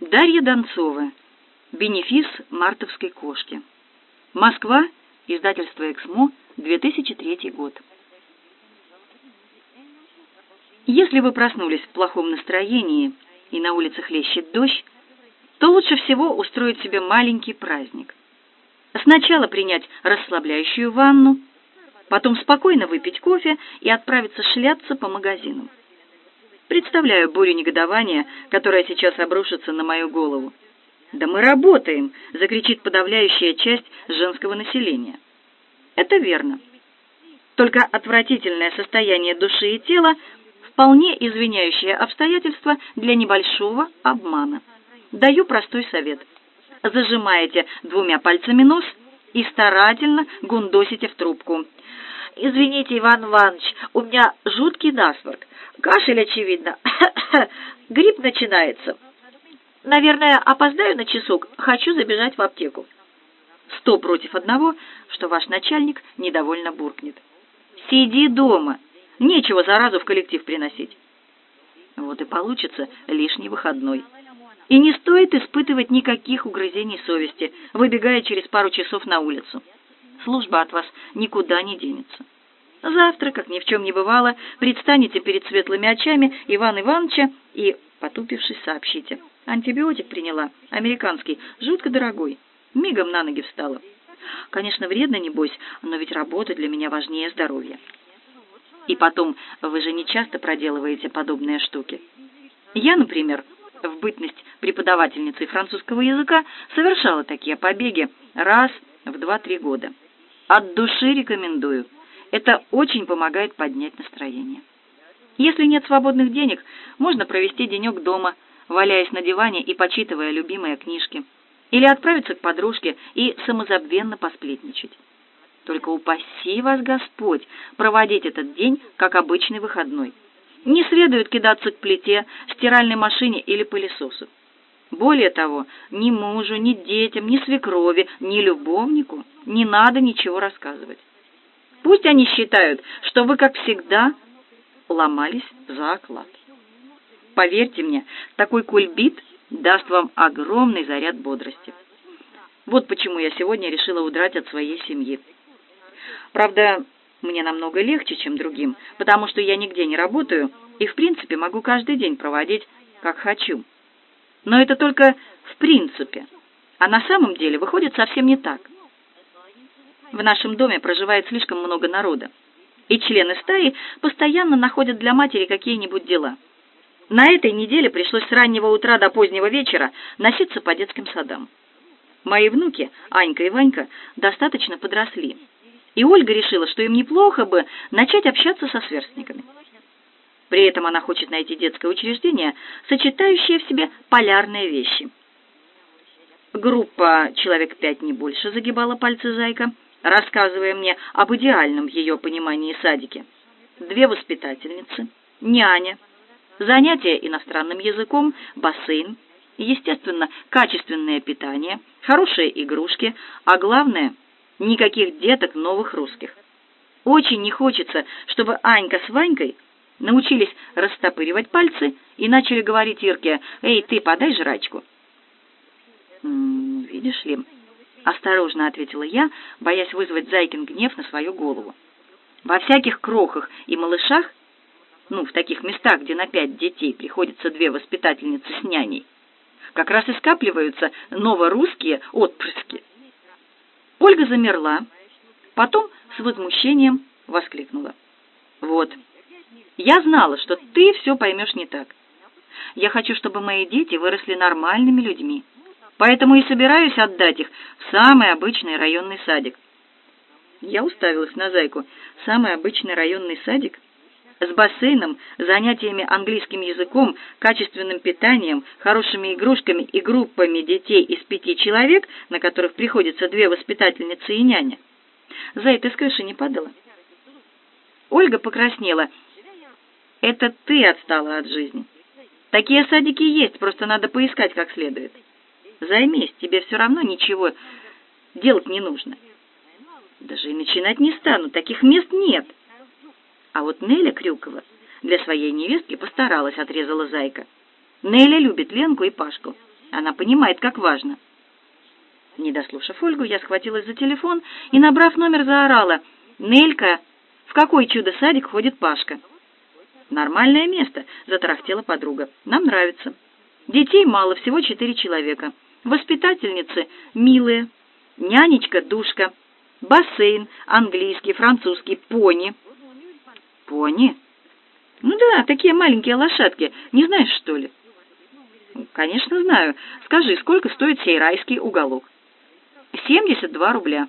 Дарья Донцова. Бенефис мартовской кошки. Москва. Издательство «Эксмо», 2003 год. Если вы проснулись в плохом настроении и на улице хлещет дождь, то лучше всего устроить себе маленький праздник. Сначала принять расслабляющую ванну, потом спокойно выпить кофе и отправиться шляться по магазинам. Представляю бурю негодования, которая сейчас обрушится на мою голову. «Да мы работаем!» — закричит подавляющая часть женского населения. Это верно. Только отвратительное состояние души и тела вполне извиняющее обстоятельства для небольшого обмана. Даю простой совет. Зажимаете двумя пальцами нос и старательно гундосите в трубку. «Извините, Иван Иванович, у меня жуткий насморк. Кашель, очевидно. Грипп начинается. Наверное, опоздаю на часок. Хочу забежать в аптеку. Сто против одного, что ваш начальник недовольно буркнет. Сиди дома. Нечего заразу в коллектив приносить. Вот и получится лишний выходной. И не стоит испытывать никаких угрызений совести, выбегая через пару часов на улицу. Служба от вас никуда не денется. Завтра, как ни в чем не бывало, предстанете перед светлыми очами Ивана Ивановича и, потупившись, сообщите. Антибиотик приняла, американский, жутко дорогой. Мигом на ноги встала. Конечно, вредно, небось, но ведь работа для меня важнее здоровья. И потом, вы же не часто проделываете подобные штуки. Я, например, в бытность преподавательницей французского языка совершала такие побеги раз в два-три года. От души рекомендую. Это очень помогает поднять настроение. Если нет свободных денег, можно провести денек дома, валяясь на диване и почитывая любимые книжки, или отправиться к подружке и самозабвенно посплетничать. Только упаси вас Господь проводить этот день как обычный выходной. Не следует кидаться к плите, стиральной машине или пылесосу. Более того, ни мужу, ни детям, ни свекрови, ни любовнику не надо ничего рассказывать. Пусть они считают, что вы, как всегда, ломались за оклад. Поверьте мне, такой кульбит даст вам огромный заряд бодрости. Вот почему я сегодня решила удрать от своей семьи. Правда, мне намного легче, чем другим, потому что я нигде не работаю и, в принципе, могу каждый день проводить, как хочу. Но это только в принципе. А на самом деле выходит совсем не так. В нашем доме проживает слишком много народа, и члены стаи постоянно находят для матери какие-нибудь дела. На этой неделе пришлось с раннего утра до позднего вечера носиться по детским садам. Мои внуки, Анька и Ванька, достаточно подросли, и Ольга решила, что им неплохо бы начать общаться со сверстниками. При этом она хочет найти детское учреждение, сочетающее в себе полярные вещи. Группа «Человек пять не больше» загибала пальцы зайка – рассказывая мне об идеальном ее понимании садике. Две воспитательницы, няня, занятия иностранным языком, бассейн, естественно, качественное питание, хорошие игрушки, а главное, никаких деток новых русских. Очень не хочется, чтобы Анька с Ванькой научились растопыривать пальцы и начали говорить Ирке «Эй, ты, подай жрачку». «Видишь ли...» осторожно ответила я, боясь вызвать Зайкин гнев на свою голову. Во всяких крохах и малышах, ну, в таких местах, где на пять детей приходится две воспитательницы с няней, как раз и скапливаются новорусские отпрыски. Ольга замерла, потом с возмущением воскликнула. «Вот, я знала, что ты все поймешь не так. Я хочу, чтобы мои дети выросли нормальными людьми, поэтому и собираюсь отдать их в самый обычный районный садик. Я уставилась на зайку. Самый обычный районный садик? С бассейном, занятиями английским языком, качественным питанием, хорошими игрушками и группами детей из пяти человек, на которых приходится две воспитательницы и няня. Зай, ты с крыши не падала? Ольга покраснела. Это ты отстала от жизни. Такие садики есть, просто надо поискать как следует. Займись, тебе все равно ничего делать не нужно. Даже и начинать не стану, таких мест нет. А вот Неля Крюкова для своей невестки постаралась, отрезала Зайка. Неля любит Ленку и Пашку. Она понимает, как важно. Не дослушав Ольгу, я схватилась за телефон и, набрав номер, заорала. «Нелька, в какой чудо-садик ходит Пашка?» «Нормальное место», — затарахтела подруга. «Нам нравится. Детей мало, всего четыре человека. Воспитательницы милые. Нянечка, душка. Бассейн, английский, французский, пони». «Пони?» «Ну да, такие маленькие лошадки. Не знаешь, что ли?» «Конечно знаю. Скажи, сколько стоит сей райский уголок?» «Семьдесят два рубля».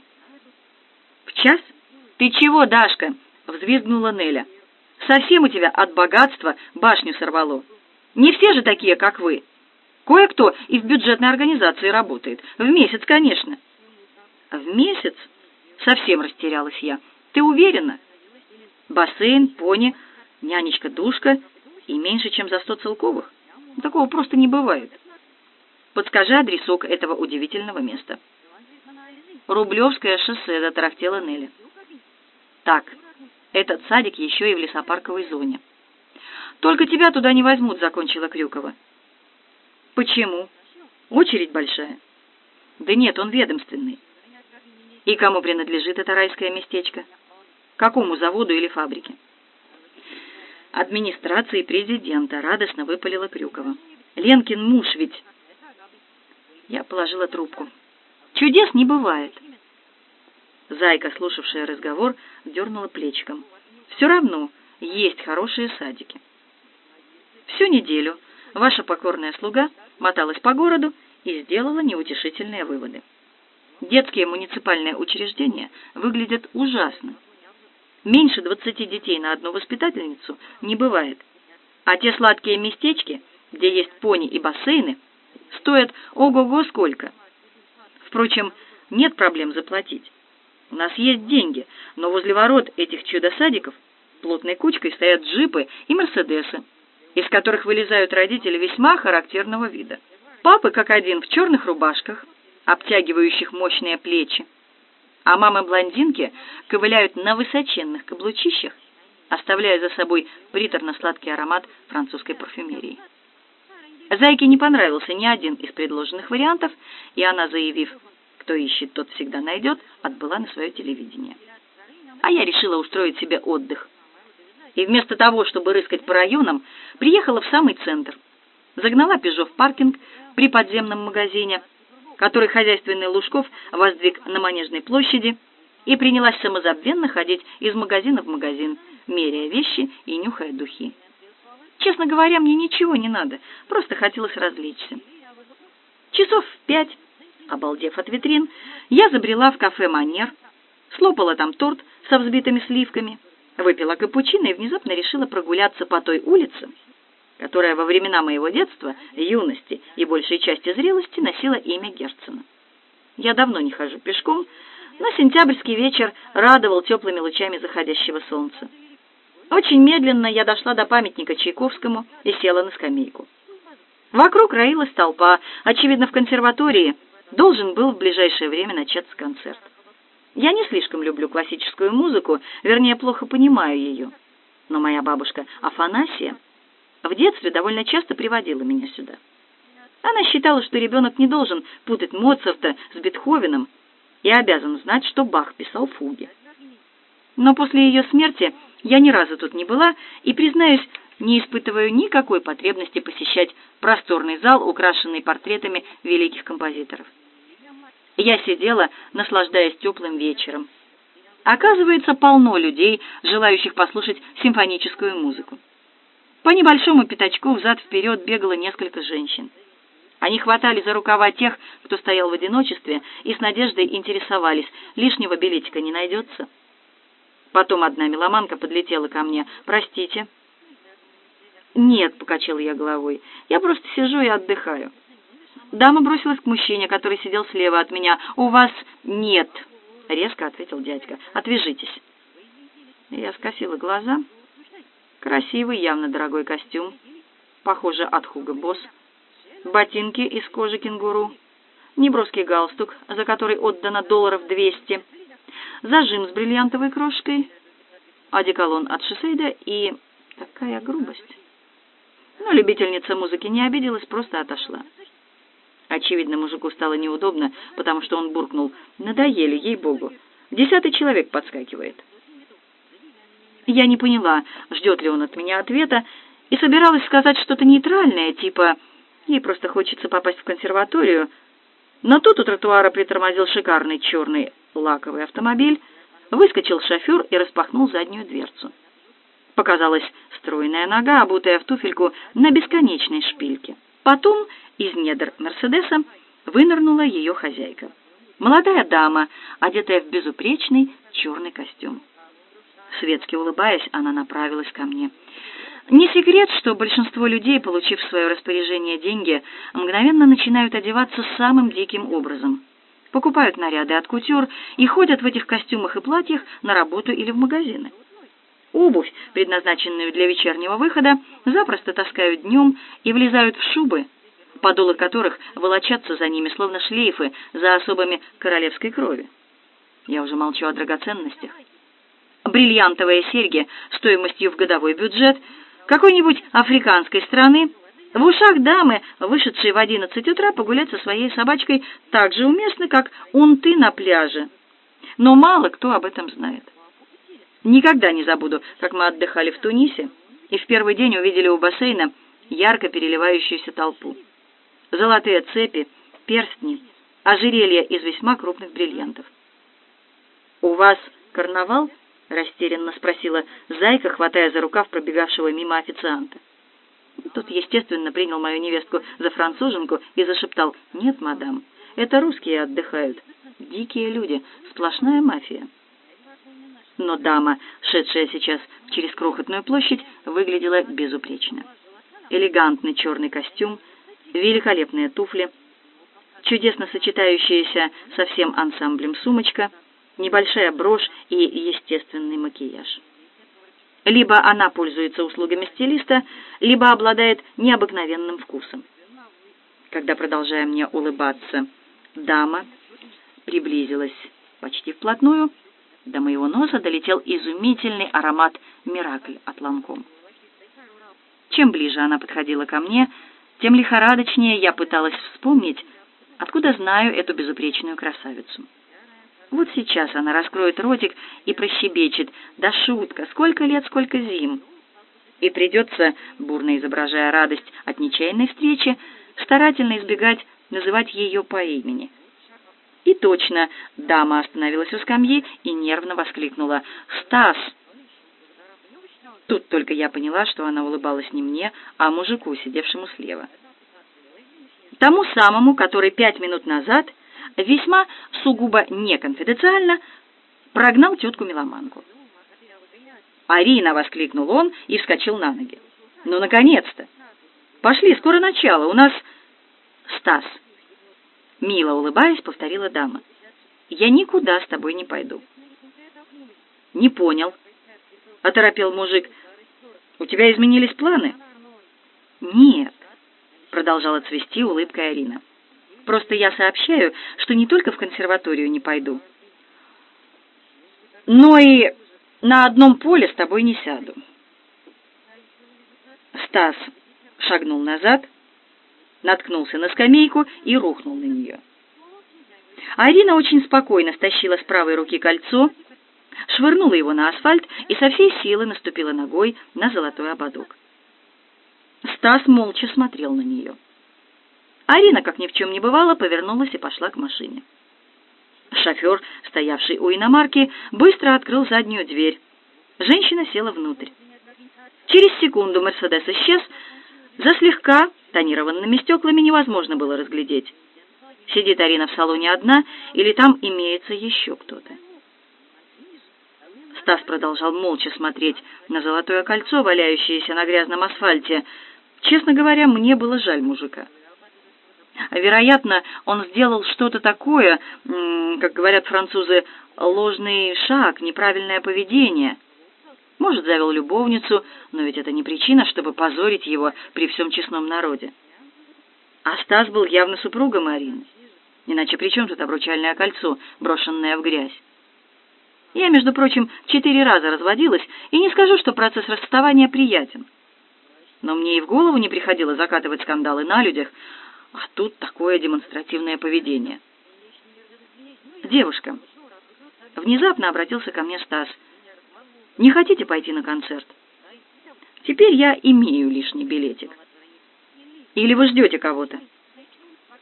«В час?» «Ты чего, Дашка?» — взвизгнула Неля. «Совсем у тебя от богатства башню сорвало. Не все же такие, как вы. Кое-кто и в бюджетной организации работает. В месяц, конечно». «В месяц?» — совсем растерялась я. «Ты уверена?» «Бассейн, пони, нянечка-душка и меньше, чем за сто целковых?» Такого просто не бывает. Подскажи адресок этого удивительного места. Рублевское шоссе, затарахтела Нелли. Так, этот садик еще и в лесопарковой зоне. Только тебя туда не возьмут, закончила Крюкова. Почему? Очередь большая. Да нет, он ведомственный. И кому принадлежит это райское местечко? Какому заводу или фабрике? администрации президента, радостно выпалила Крюкова. Ленкин муж ведь. Я положила трубку. Чудес не бывает. Зайка, слушавшая разговор, дернула плечиком. Все равно есть хорошие садики. Всю неделю ваша покорная слуга моталась по городу и сделала неутешительные выводы. Детские муниципальные учреждения выглядят ужасно. Меньше двадцати детей на одну воспитательницу не бывает. А те сладкие местечки, где есть пони и бассейны, стоят ого-го сколько. Впрочем, нет проблем заплатить. У нас есть деньги, но возле ворот этих чудо-садиков плотной кучкой стоят джипы и мерседесы, из которых вылезают родители весьма характерного вида. Папы, как один, в черных рубашках, обтягивающих мощные плечи, а мамы-блондинки ковыляют на высоченных каблучищах, оставляя за собой приторно-сладкий аромат французской парфюмерии. Зайке не понравился ни один из предложенных вариантов, и она, заявив «кто ищет, тот всегда найдет», отбыла на свое телевидение. А я решила устроить себе отдых. И вместо того, чтобы рыскать по районам, приехала в самый центр. Загнала «Пежо» в паркинг при подземном магазине, который хозяйственный Лужков воздвиг на Манежной площади, и принялась самозабвенно ходить из магазина в магазин, меряя вещи и нюхая духи. Честно говоря, мне ничего не надо, просто хотелось развлечься. Часов в пять, обалдев от витрин, я забрела в кафе «Манер», слопала там торт со взбитыми сливками, выпила капучино и внезапно решила прогуляться по той улице, которая во времена моего детства, юности и большей части зрелости носила имя Герцена. Я давно не хожу пешком, но сентябрьский вечер радовал теплыми лучами заходящего солнца. Очень медленно я дошла до памятника Чайковскому и села на скамейку. Вокруг роилась толпа, очевидно, в консерватории должен был в ближайшее время начаться концерт. Я не слишком люблю классическую музыку, вернее, плохо понимаю ее. Но моя бабушка Афанасия в детстве довольно часто приводила меня сюда. Она считала, что ребенок не должен путать Моцарта с Бетховеном и обязан знать, что Бах писал фуги. Но после ее смерти я ни разу тут не была и, признаюсь, не испытываю никакой потребности посещать просторный зал, украшенный портретами великих композиторов. Я сидела, наслаждаясь теплым вечером. Оказывается, полно людей, желающих послушать симфоническую музыку. По небольшому пятачку взад-вперед бегало несколько женщин. Они хватали за рукава тех, кто стоял в одиночестве, и с надеждой интересовались, лишнего билетика не найдется. Потом одна меломанка подлетела ко мне. «Простите». «Нет», — покачал я головой, — «я просто сижу и отдыхаю». Дама бросилась к мужчине, который сидел слева от меня. «У вас нет», — резко ответил дядька. «Отвяжитесь». Я скосила глаза Красивый, явно дорогой костюм, похоже, от Хуго Босс. Ботинки из кожи кенгуру. Неброский галстук, за который отдано долларов двести. Зажим с бриллиантовой крошкой. Одеколон от Шисейда и... Такая грубость. Но любительница музыки не обиделась, просто отошла. Очевидно, мужику стало неудобно, потому что он буркнул «Надоели, ей-богу! Десятый человек подскакивает». Я не поняла, ждет ли он от меня ответа, и собиралась сказать что-то нейтральное, типа «Ей просто хочется попасть в консерваторию», но тут у тротуара притормозил шикарный черный лаковый автомобиль, выскочил шофер и распахнул заднюю дверцу. Показалась стройная нога, обутая в туфельку на бесконечной шпильке. Потом из недр Мерседеса вынырнула ее хозяйка. Молодая дама, одетая в безупречный черный костюм. Светски улыбаясь, она направилась ко мне. Не секрет, что большинство людей, получив в свое распоряжение деньги, мгновенно начинают одеваться самым диким образом. Покупают наряды от кутюр и ходят в этих костюмах и платьях на работу или в магазины. Обувь, предназначенную для вечернего выхода, запросто таскают днем и влезают в шубы, подолы которых волочатся за ними, словно шлейфы за особыми королевской крови. Я уже молчу о драгоценностях. Бриллиантовые серьги стоимостью в годовой бюджет какой-нибудь африканской страны в ушах дамы, вышедшей в одиннадцать утра погулять со своей собачкой, так же уместны, как унты на пляже. Но мало кто об этом знает. Никогда не забуду, как мы отдыхали в Тунисе и в первый день увидели у бассейна ярко переливающуюся толпу. Золотые цепи, перстни, ожерелья из весьма крупных бриллиантов. «У вас карнавал?» — растерянно спросила Зайка, хватая за рукав пробегавшего мимо официанта. Тот, естественно, принял мою невестку за француженку и зашептал «Нет, мадам, это русские отдыхают. Дикие люди, сплошная мафия» но дама, шедшая сейчас через крохотную площадь, выглядела безупречно. Элегантный черный костюм, великолепные туфли, чудесно сочетающаяся со всем ансамблем сумочка, небольшая брошь и естественный макияж. Либо она пользуется услугами стилиста, либо обладает необыкновенным вкусом. Когда, продолжая мне улыбаться, дама приблизилась почти вплотную, до моего носа долетел изумительный аромат «Миракль» от Ланком. Чем ближе она подходила ко мне, тем лихорадочнее я пыталась вспомнить, откуда знаю эту безупречную красавицу. Вот сейчас она раскроет ротик и прощебечет «Да шутка! Сколько лет, сколько зим!» И придется, бурно изображая радость от нечаянной встречи, старательно избегать называть ее по имени – и точно, дама остановилась у скамьи и нервно воскликнула «Стас!». Тут только я поняла, что она улыбалась не мне, а мужику, сидевшему слева. Тому самому, который пять минут назад весьма сугубо неконфиденциально прогнал тетку-меломанку. «Арина!» — воскликнул он и вскочил на ноги. «Ну, наконец-то! Пошли, скоро начало, у нас...» «Стас!» Мило улыбаясь, повторила дама. «Я никуда с тобой не пойду». «Не понял», — оторопел мужик. «У тебя изменились планы?» «Нет», — продолжала цвести улыбкой Арина. «Просто я сообщаю, что не только в консерваторию не пойду, но и на одном поле с тобой не сяду». Стас шагнул назад, — наткнулся на скамейку и рухнул на нее. Арина очень спокойно стащила с правой руки кольцо, швырнула его на асфальт и со всей силы наступила ногой на золотой ободок. Стас молча смотрел на нее. Арина, как ни в чем не бывало, повернулась и пошла к машине. Шофер, стоявший у иномарки, быстро открыл заднюю дверь. Женщина села внутрь. Через секунду «Мерседес» исчез, за слегка тонированными стеклами невозможно было разглядеть, сидит Арина в салоне одна или там имеется еще кто-то. Стас продолжал молча смотреть на золотое кольцо, валяющееся на грязном асфальте. Честно говоря, мне было жаль мужика. Вероятно, он сделал что-то такое, как говорят французы, ложный шаг, неправильное поведение — может, завел любовницу, но ведь это не причина, чтобы позорить его при всем честном народе. А Стас был явно супругом Арины. Иначе при чем тут обручальное кольцо, брошенное в грязь? Я, между прочим, четыре раза разводилась, и не скажу, что процесс расставания приятен. Но мне и в голову не приходило закатывать скандалы на людях, А тут такое демонстративное поведение. «Девушка», — внезапно обратился ко мне Стас, — «не хотите пойти на концерт? Теперь я имею лишний билетик. Или вы ждете кого-то?»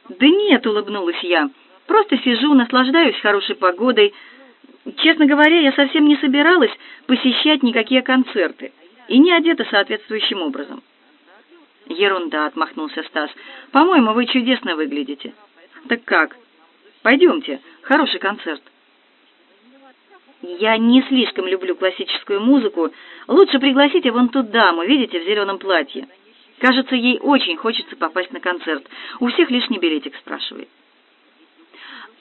«Да нет», — улыбнулась я, — «просто сижу, наслаждаюсь хорошей погодой. Честно говоря, я совсем не собиралась посещать никакие концерты и не одета соответствующим образом». «Ерунда», — отмахнулся Стас. «По-моему, вы чудесно выглядите». «Так как? Пойдемте, хороший концерт». «Я не слишком люблю классическую музыку. Лучше пригласите вон ту даму, видите, в зеленом платье. Кажется, ей очень хочется попасть на концерт. У всех лишний билетик спрашивает».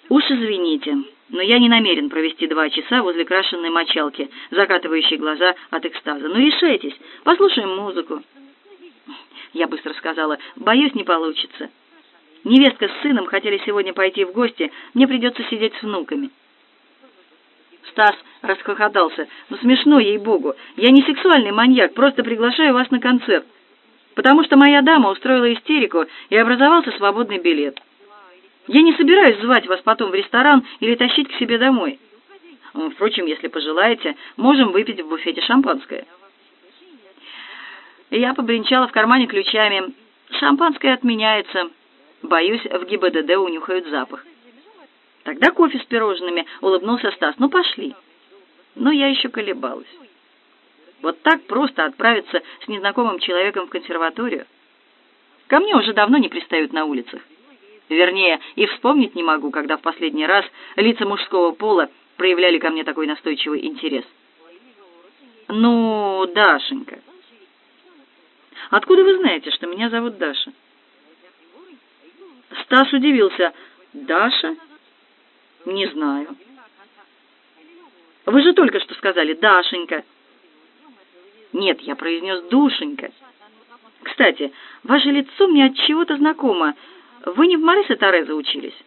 «Уж извините, но я не намерен провести два часа возле крашенной мочалки, закатывающей глаза от экстаза. Ну, решайтесь, послушаем музыку». Я быстро сказала, боюсь, не получится. Невестка с сыном хотели сегодня пойти в гости, мне придется сидеть с внуками. Стас расхохотался. «Ну смешно, ей-богу. Я не сексуальный маньяк, просто приглашаю вас на концерт. Потому что моя дама устроила истерику, и образовался свободный билет. Я не собираюсь звать вас потом в ресторан или тащить к себе домой. Впрочем, если пожелаете, можем выпить в буфете шампанское». Я побренчала в кармане ключами. Шампанское отменяется. Боюсь, в ГИБДД унюхают запах. Тогда кофе с пирожными, улыбнулся Стас. Ну, пошли. Но я еще колебалась. Вот так просто отправиться с незнакомым человеком в консерваторию. Ко мне уже давно не пристают на улицах. Вернее, и вспомнить не могу, когда в последний раз лица мужского пола проявляли ко мне такой настойчивый интерес. «Ну, Дашенька, Откуда вы знаете, что меня зовут Даша?» Стас удивился. «Даша? Не знаю». «Вы же только что сказали Дашенька». «Нет, я произнес Душенька». «Кстати, ваше лицо мне от чего-то знакомо. Вы не в Марисе Тореза учились?»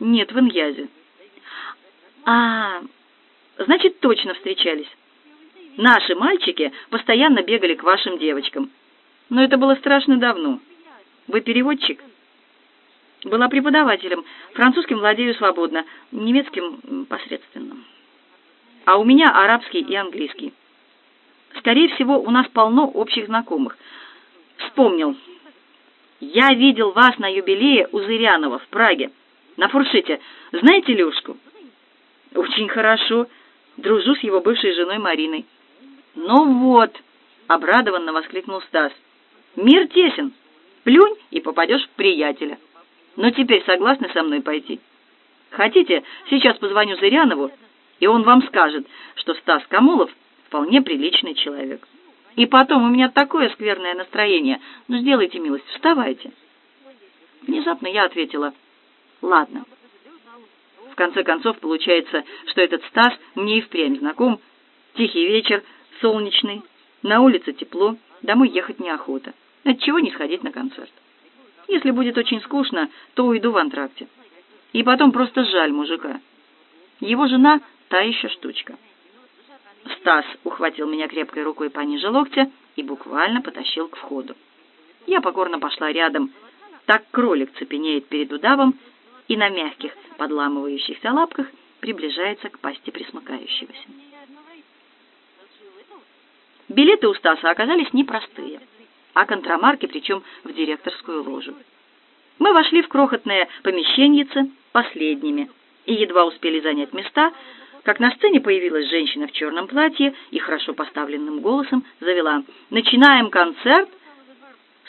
«Нет, в Иньязе». «А, значит, точно встречались». Наши мальчики постоянно бегали к вашим девочкам. Но это было страшно давно. Вы переводчик? Была преподавателем. Французским владею свободно, немецким посредственно. А у меня арабский и английский. Скорее всего, у нас полно общих знакомых. Вспомнил. Я видел вас на юбилее у Зырянова в Праге, на фуршете. Знаете Лёшку? Очень хорошо. Дружу с его бывшей женой Мариной. «Ну вот!» — обрадованно воскликнул Стас. «Мир тесен. Плюнь и попадешь в приятеля. Но теперь согласны со мной пойти? Хотите, сейчас позвоню Зырянову, и он вам скажет, что Стас Камолов вполне приличный человек. И потом у меня такое скверное настроение. Ну, сделайте милость, вставайте». Внезапно я ответила «Ладно». В конце концов, получается, что этот Стас мне и впрямь знаком. Тихий вечер — солнечный, на улице тепло, домой ехать неохота. Отчего не сходить на концерт? Если будет очень скучно, то уйду в антракте. И потом просто жаль мужика. Его жена — та еще штучка. Стас ухватил меня крепкой рукой пониже локтя и буквально потащил к входу. Я покорно пошла рядом. Так кролик цепенеет перед удавом и на мягких, подламывающихся лапках приближается к пасти присмыкающегося. Билеты у Стаса оказались непростые, а контрамарки, причем в директорскую ложу. Мы вошли в крохотное помещеньице последними и едва успели занять места, как на сцене появилась женщина в черном платье и хорошо поставленным голосом завела «Начинаем концерт!»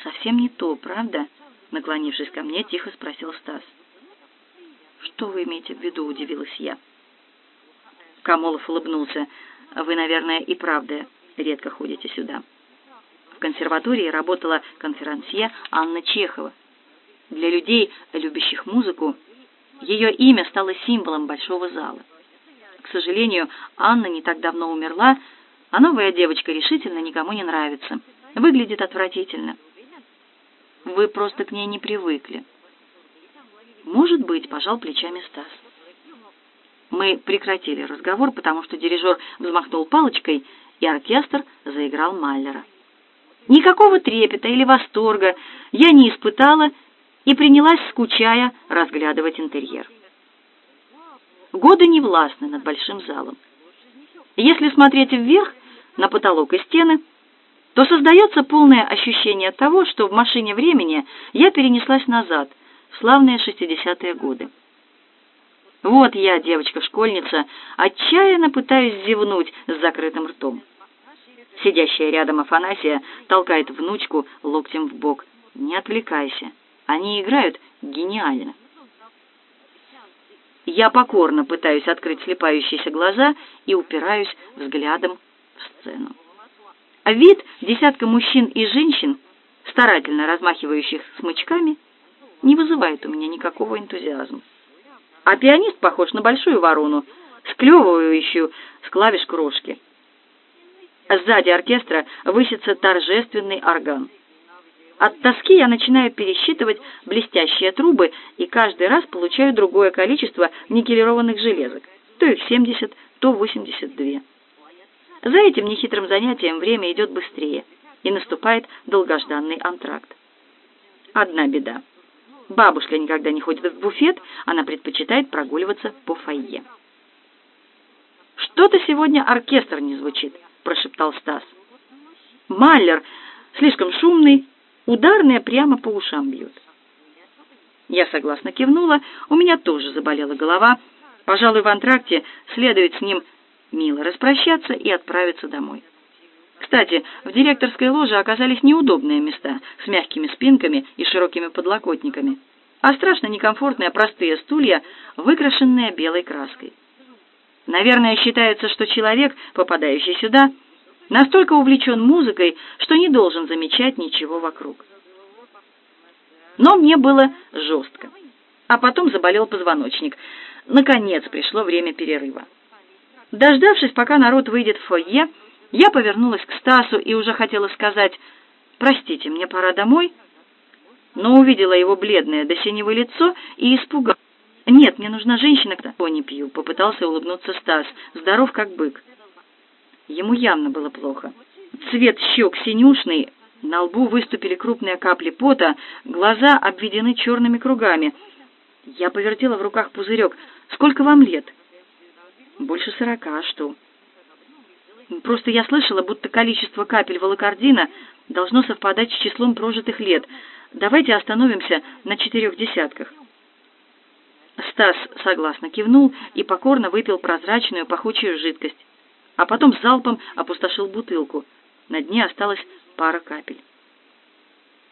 «Совсем не то, правда?» Наклонившись ко мне, тихо спросил Стас. «Что вы имеете в виду?» — удивилась я. Камолов улыбнулся. «Вы, наверное, и правда редко ходите сюда. В консерватории работала конферансье Анна Чехова. Для людей, любящих музыку, ее имя стало символом большого зала. К сожалению, Анна не так давно умерла, а новая девочка решительно никому не нравится. Выглядит отвратительно. Вы просто к ней не привыкли. Может быть, пожал плечами Стас. Мы прекратили разговор, потому что дирижер взмахнул палочкой, и оркестр заиграл Маллера. Никакого трепета или восторга я не испытала и принялась, скучая, разглядывать интерьер. Годы не властны над большим залом. Если смотреть вверх, на потолок и стены, то создается полное ощущение того, что в машине времени я перенеслась назад, в славные 60-е годы. Вот я, девочка-школьница, отчаянно пытаюсь зевнуть с закрытым ртом. Сидящая рядом Афанасия толкает внучку локтем в бок. «Не отвлекайся. Они играют гениально». Я покорно пытаюсь открыть слепающиеся глаза и упираюсь взглядом в сцену. А вид десятка мужчин и женщин, старательно размахивающих смычками, не вызывает у меня никакого энтузиазма. А пианист похож на большую ворону, склевывающую с клавиш крошки. Сзади оркестра высится торжественный орган. От тоски я начинаю пересчитывать блестящие трубы и каждый раз получаю другое количество никелированных железок. То их 70, то 82. За этим нехитрым занятием время идет быстрее, и наступает долгожданный антракт. Одна беда. Бабушка никогда не ходит в буфет, она предпочитает прогуливаться по фойе. «Что-то сегодня оркестр не звучит», — прошептал Стас. «Маллер слишком шумный, ударные прямо по ушам бьют». Я согласно кивнула, у меня тоже заболела голова. Пожалуй, в антракте следует с ним мило распрощаться и отправиться домой. Кстати, в директорской ложе оказались неудобные места с мягкими спинками и широкими подлокотниками, а страшно некомфортные простые стулья, выкрашенные белой краской. Наверное, считается, что человек, попадающий сюда, настолько увлечен музыкой, что не должен замечать ничего вокруг. Но мне было жестко. А потом заболел позвоночник. Наконец пришло время перерыва. Дождавшись, пока народ выйдет в фойе, я повернулась к Стасу и уже хотела сказать «Простите, мне пора домой», но увидела его бледное до синего лицо и испугалась. «Нет, мне нужна женщина, кто не пью», — попытался улыбнуться Стас, здоров как бык. Ему явно было плохо. Цвет щек синюшный, на лбу выступили крупные капли пота, глаза обведены черными кругами. Я повертела в руках пузырек. «Сколько вам лет?» Больше сорока, а что? Просто я слышала, будто количество капель волокордина должно совпадать с числом прожитых лет. Давайте остановимся на четырех десятках. Стас согласно кивнул и покорно выпил прозрачную пахучую жидкость, а потом залпом опустошил бутылку. На дне осталась пара капель.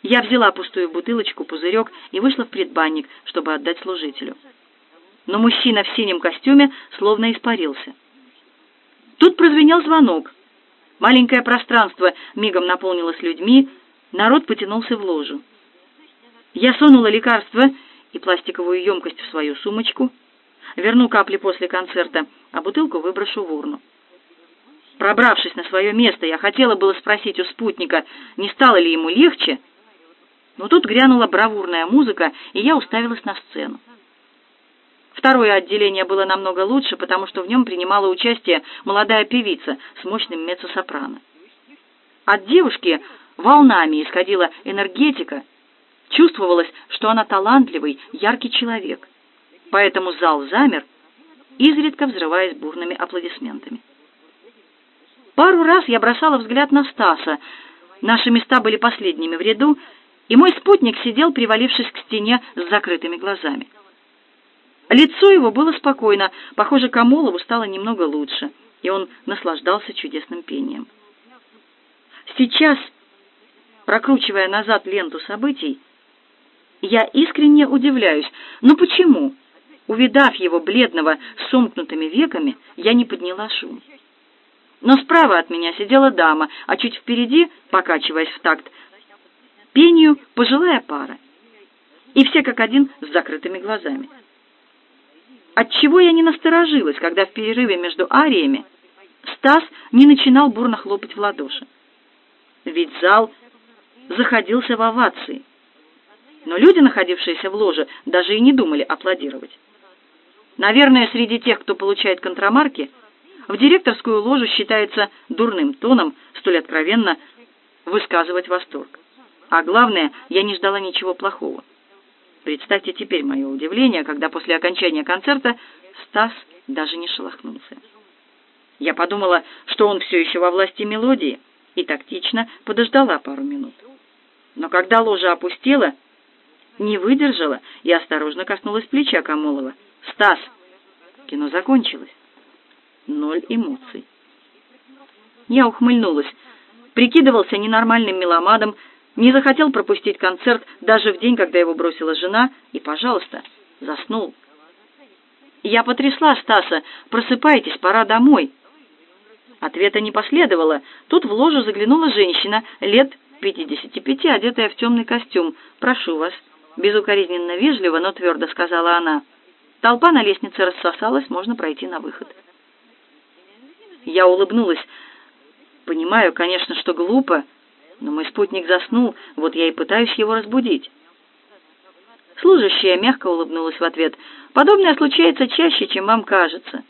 Я взяла пустую бутылочку, пузырек и вышла в предбанник, чтобы отдать служителю но мужчина в синем костюме словно испарился. Тут прозвенел звонок. Маленькое пространство мигом наполнилось людьми, народ потянулся в ложу. Я сунула лекарство и пластиковую емкость в свою сумочку, верну капли после концерта, а бутылку выброшу в урну. Пробравшись на свое место, я хотела было спросить у спутника, не стало ли ему легче, но тут грянула бравурная музыка, и я уставилась на сцену. Второе отделение было намного лучше, потому что в нем принимала участие молодая певица с мощным меццо-сопрано. От девушки волнами исходила энергетика, чувствовалось, что она талантливый, яркий человек. Поэтому зал замер, изредка взрываясь бурными аплодисментами. Пару раз я бросала взгляд на Стаса. Наши места были последними в ряду, и мой спутник сидел, привалившись к стене с закрытыми глазами. Лицо его было спокойно, похоже, Камолову стало немного лучше, и он наслаждался чудесным пением. Сейчас, прокручивая назад ленту событий, я искренне удивляюсь, но почему, увидав его бледного с сомкнутыми веками, я не подняла шум? Но справа от меня сидела дама, а чуть впереди, покачиваясь в такт, пению пожилая пара. И все как один с закрытыми глазами. Отчего я не насторожилась, когда в перерыве между ариями Стас не начинал бурно хлопать в ладоши? Ведь зал заходился в овации. Но люди, находившиеся в ложе, даже и не думали аплодировать. Наверное, среди тех, кто получает контрамарки, в директорскую ложу считается дурным тоном столь откровенно высказывать восторг. А главное, я не ждала ничего плохого. Представьте теперь мое удивление, когда после окончания концерта Стас даже не шелохнулся. Я подумала, что он все еще во власти мелодии, и тактично подождала пару минут. Но когда ложа опустела, не выдержала и осторожно коснулась плеча Камолова. «Стас!» Кино закончилось. Ноль эмоций. Я ухмыльнулась. Прикидывался ненормальным меломадом, не захотел пропустить концерт даже в день, когда его бросила жена, и, пожалуйста, заснул. Я потрясла Стаса. «Просыпайтесь, пора домой». Ответа не последовало. Тут в ложу заглянула женщина, лет 55, одетая в темный костюм. «Прошу вас». Безукоризненно вежливо, но твердо сказала она. Толпа на лестнице рассосалась, можно пройти на выход. Я улыбнулась. Понимаю, конечно, что глупо, но мой спутник заснул, вот я и пытаюсь его разбудить. Служащая мягко улыбнулась в ответ. Подобное случается чаще, чем вам кажется.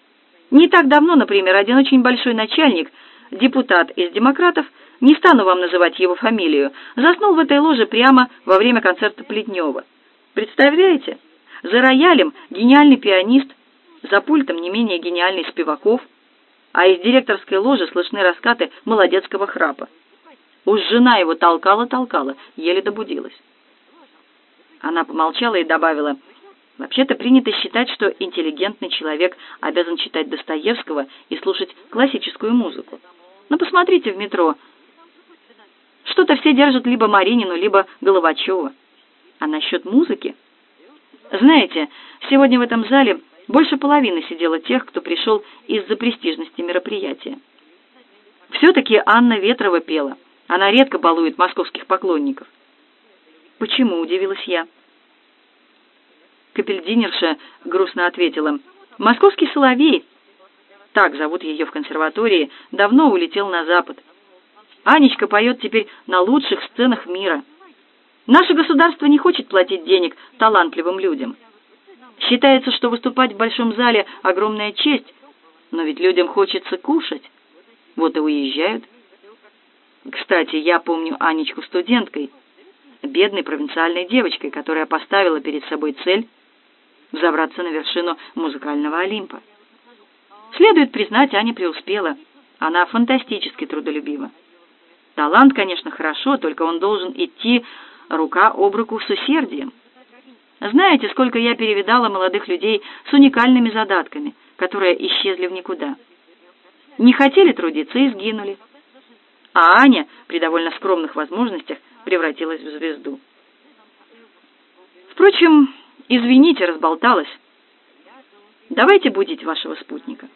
Не так давно, например, один очень большой начальник, депутат из демократов, не стану вам называть его фамилию, заснул в этой ложе прямо во время концерта Плетнева. Представляете? За роялем гениальный пианист, за пультом не менее гениальный Спиваков, а из директорской ложи слышны раскаты молодецкого храпа. Уж жена его толкала-толкала, еле добудилась. Она помолчала и добавила, «Вообще-то принято считать, что интеллигентный человек обязан читать Достоевского и слушать классическую музыку. Но посмотрите в метро. Что-то все держат либо Маринину, либо Головачева. А насчет музыки? Знаете, сегодня в этом зале больше половины сидело тех, кто пришел из-за престижности мероприятия. Все-таки Анна Ветрова пела. Она редко балует московских поклонников. «Почему?» — удивилась я. Капельдинерша грустно ответила. «Московский соловей, так зовут ее в консерватории, давно улетел на запад. Анечка поет теперь на лучших сценах мира. Наше государство не хочет платить денег талантливым людям. Считается, что выступать в большом зале — огромная честь, но ведь людям хочется кушать. Вот и уезжают. Кстати, я помню Анечку студенткой, бедной провинциальной девочкой, которая поставила перед собой цель взобраться на вершину музыкального Олимпа. Следует признать, Аня преуспела. Она фантастически трудолюбива. Талант, конечно, хорошо, только он должен идти рука об руку с усердием. Знаете, сколько я перевидала молодых людей с уникальными задатками, которые исчезли в никуда. Не хотели трудиться и сгинули а Аня при довольно скромных возможностях превратилась в звезду. Впрочем, извините, разболталась. Давайте будить вашего спутника.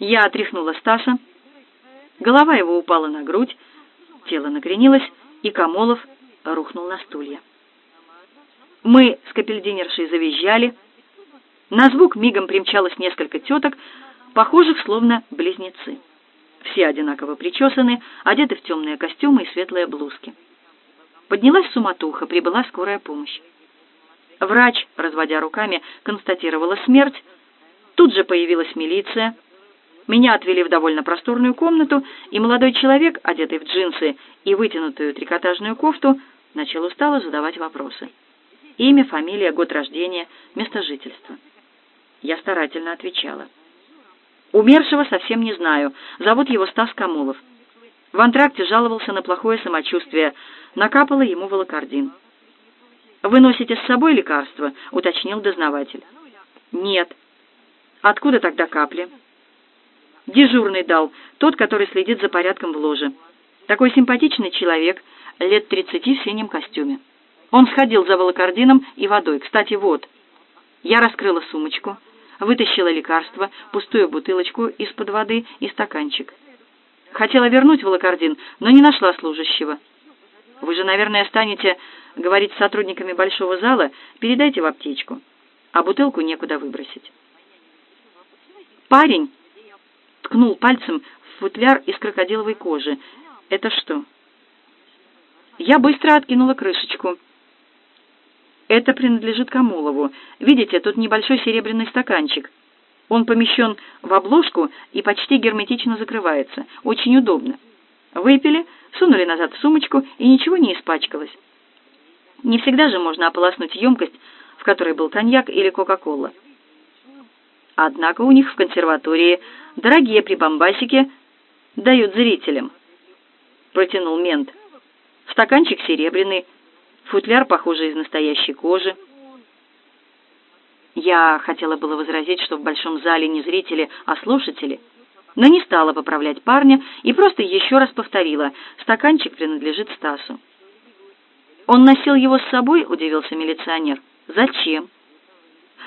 Я отряхнула Стаса. Голова его упала на грудь, тело накренилось, и Камолов рухнул на стулья. Мы с капельдинершей завизжали. На звук мигом примчалось несколько теток, похожих словно близнецы. Все одинаково причесаны, одеты в темные костюмы и светлые блузки. Поднялась суматуха, прибыла скорая помощь. Врач, разводя руками, констатировала смерть. Тут же появилась милиция. Меня отвели в довольно просторную комнату, и молодой человек, одетый в джинсы и вытянутую трикотажную кофту, начал устало задавать вопросы. Имя, фамилия, год рождения, место жительства. Я старательно отвечала. Умершего совсем не знаю. Зовут его Стас Камолов. В антракте жаловался на плохое самочувствие. Накапало ему волокордин. «Вы носите с собой лекарства?» — уточнил дознаватель. «Нет». «Откуда тогда капли?» «Дежурный дал, тот, который следит за порядком в ложе. Такой симпатичный человек, лет тридцати в синем костюме. Он сходил за волокордином и водой. Кстати, вот». Я раскрыла сумочку вытащила лекарство, пустую бутылочку из-под воды и стаканчик. Хотела вернуть волокордин, но не нашла служащего. Вы же, наверное, станете говорить с сотрудниками большого зала, передайте в аптечку, а бутылку некуда выбросить. Парень ткнул пальцем в футляр из крокодиловой кожи. Это что? Я быстро откинула крышечку. Это принадлежит Камулову. Видите, тут небольшой серебряный стаканчик. Он помещен в обложку и почти герметично закрывается. Очень удобно. Выпили, сунули назад в сумочку, и ничего не испачкалось. Не всегда же можно ополоснуть емкость, в которой был коньяк или кока-кола. Однако у них в консерватории дорогие прибамбасики дают зрителям. Протянул мент. Стаканчик серебряный, футляр, похожий из настоящей кожи. Я хотела было возразить, что в большом зале не зрители, а слушатели, но не стала поправлять парня и просто еще раз повторила, стаканчик принадлежит Стасу. «Он носил его с собой?» — удивился милиционер. «Зачем?»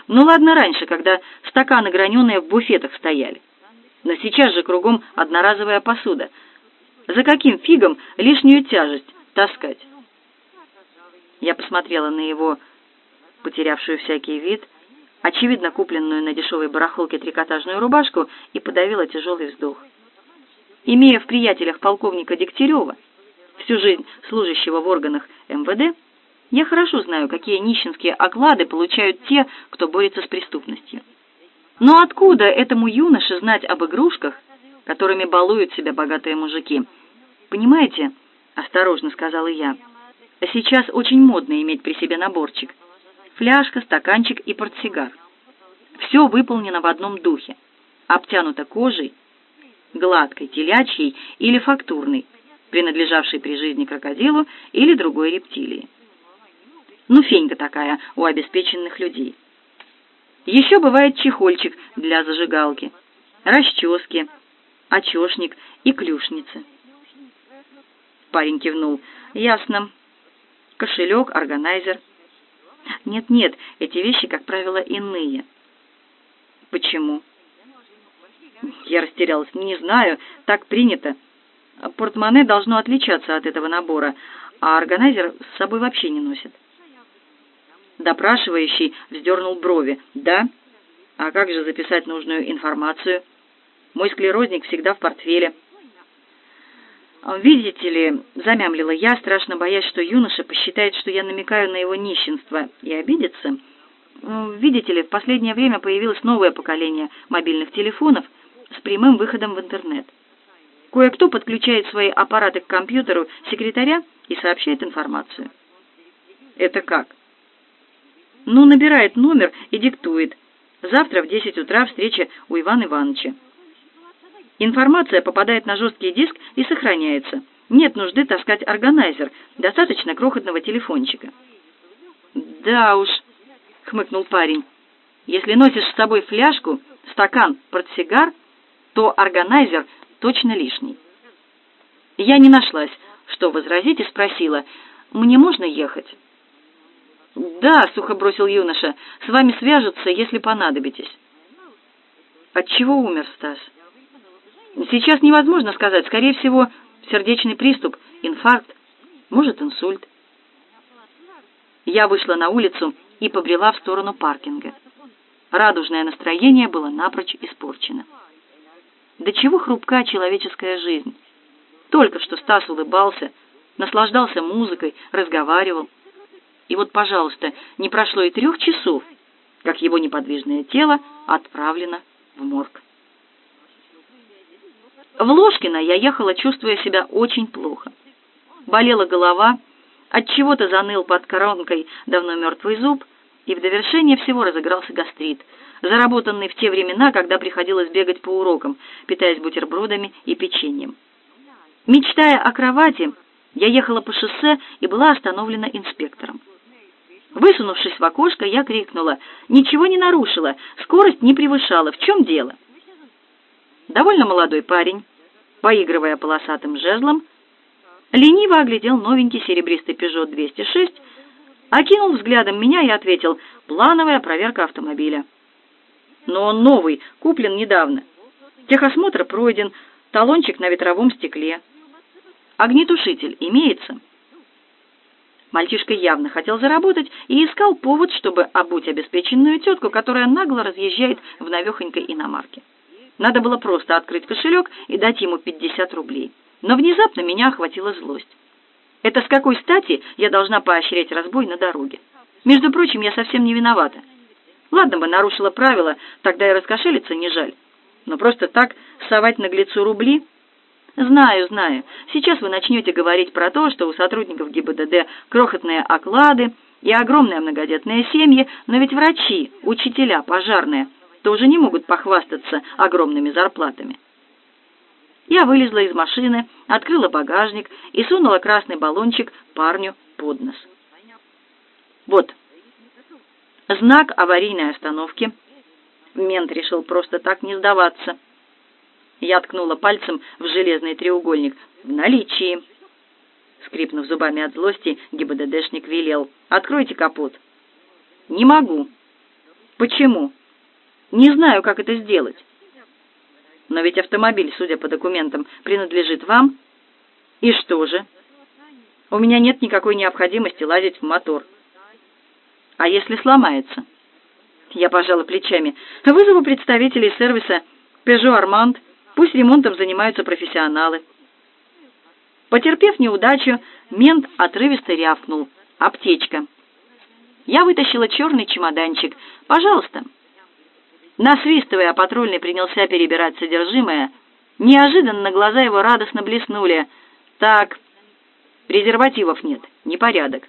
«Ну ладно раньше, когда стаканы граненые в буфетах стояли. Но сейчас же кругом одноразовая посуда. За каким фигом лишнюю тяжесть таскать?» Я посмотрела на его потерявшую всякий вид, очевидно купленную на дешевой барахолке трикотажную рубашку и подавила тяжелый вздох. Имея в приятелях полковника Дегтярева, всю жизнь служащего в органах МВД, я хорошо знаю, какие нищенские оклады получают те, кто борется с преступностью. Но откуда этому юноше знать об игрушках, которыми балуют себя богатые мужики? Понимаете, осторожно сказала я. Сейчас очень модно иметь при себе наборчик. Фляжка, стаканчик и портсигар. Все выполнено в одном духе. Обтянуто кожей, гладкой, телячьей или фактурной, принадлежавшей при жизни крокодилу или другой рептилии. Ну, фенька такая у обеспеченных людей. Еще бывает чехольчик для зажигалки, расчески, очешник и клюшницы. Парень кивнул. «Ясно. Кошелек, органайзер». «Нет-нет, эти вещи, как правило, иные». «Почему?» Я растерялась. «Не знаю, так принято. Портмоне должно отличаться от этого набора, а органайзер с собой вообще не носит. Допрашивающий вздернул брови. «Да? А как же записать нужную информацию? Мой склерозник всегда в портфеле». «Видите ли», — замямлила я, страшно боясь, что юноша посчитает, что я намекаю на его нищенство, и обидится. «Видите ли, в последнее время появилось новое поколение мобильных телефонов с прямым выходом в интернет. Кое-кто подключает свои аппараты к компьютеру секретаря и сообщает информацию. Это как? Ну, набирает номер и диктует. Завтра в 10 утра встреча у Ивана Ивановича. Информация попадает на жесткий диск и сохраняется. Нет нужды таскать органайзер, достаточно крохотного телефончика. «Да уж», — хмыкнул парень, — «если носишь с собой фляжку, стакан, портсигар, то органайзер точно лишний. Я не нашлась, что возразить, и спросила, «Мне можно ехать?» «Да», — сухо бросил юноша, — «с вами свяжутся, если понадобитесь». «От чего умер Стас?» «Сейчас невозможно сказать. Скорее всего, сердечный приступ, инфаркт, может, инсульт». Я вышла на улицу и побрела в сторону паркинга. Радужное настроение было напрочь испорчено. До чего хрупка человеческая жизнь. Только что Стас улыбался, наслаждался музыкой, разговаривал. И вот, пожалуйста, не прошло и трех часов, как его неподвижное тело отправлено в морг. В Ложкино я ехала, чувствуя себя очень плохо. Болела голова, от чего-то заныл под коронкой давно мертвый зуб, и в довершение всего разыгрался гастрит – заработанный в те времена, когда приходилось бегать по урокам, питаясь бутербродами и печеньем. Мечтая о кровати, я ехала по шоссе и была остановлена инспектором. Высунувшись в окошко, я крикнула «Ничего не нарушила, скорость не превышала, в чем дело?» Довольно молодой парень, поигрывая полосатым жезлом, лениво оглядел новенький серебристый «Пежо 206», окинул взглядом меня и ответил «Плановая проверка автомобиля» но он новый, куплен недавно. Техосмотр пройден, талончик на ветровом стекле. Огнетушитель имеется. Мальчишка явно хотел заработать и искал повод, чтобы обуть обеспеченную тетку, которая нагло разъезжает в навехонькой иномарке. Надо было просто открыть кошелек и дать ему 50 рублей. Но внезапно меня охватила злость. Это с какой стати я должна поощрять разбой на дороге? Между прочим, я совсем не виновата. Ладно бы нарушила правила, тогда и раскошелиться не жаль. Но просто так совать наглецу рубли? Знаю, знаю. Сейчас вы начнете говорить про то, что у сотрудников ГИБДД крохотные оклады и огромные многодетные семьи, но ведь врачи, учителя, пожарные тоже не могут похвастаться огромными зарплатами. Я вылезла из машины, открыла багажник и сунула красный баллончик парню под нос. Вот, знак аварийной остановки. Мент решил просто так не сдаваться. Я ткнула пальцем в железный треугольник. В наличии. Скрипнув зубами от злости, ГИБДДшник велел. «Откройте капот». «Не могу». «Почему?» «Не знаю, как это сделать». «Но ведь автомобиль, судя по документам, принадлежит вам». «И что же?» «У меня нет никакой необходимости лазить в мотор». «А если сломается?» Я пожала плечами. «Вызову представителей сервиса Peugeot Armand Пусть ремонтом занимаются профессионалы. Потерпев неудачу, мент отрывисто рявкнул. Аптечка. Я вытащила черный чемоданчик. Пожалуйста. Насвистывая, патрульный принялся перебирать содержимое. Неожиданно глаза его радостно блеснули. Так, презервативов нет, непорядок.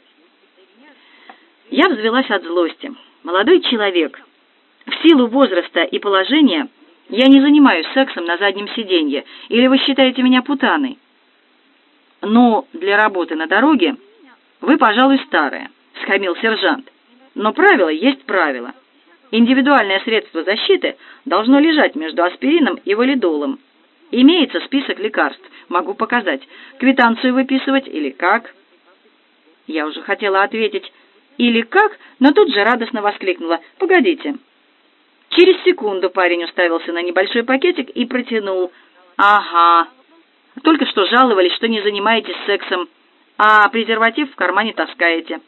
Я взвелась от злости. Молодой человек, в силу возраста и положения, я не занимаюсь сексом на заднем сиденье. Или вы считаете меня путаной? Ну, для работы на дороге вы, пожалуй, старая, схамил сержант. Но правило есть правило. Индивидуальное средство защиты должно лежать между аспирином и валидолом. Имеется список лекарств. Могу показать. Квитанцию выписывать или как? Я уже хотела ответить «или как», но тут же радостно воскликнула «погодите». Через секунду парень уставился на небольшой пакетик и протянул. «Ага. Только что жаловались, что не занимаетесь сексом, а презерватив в кармане таскаете».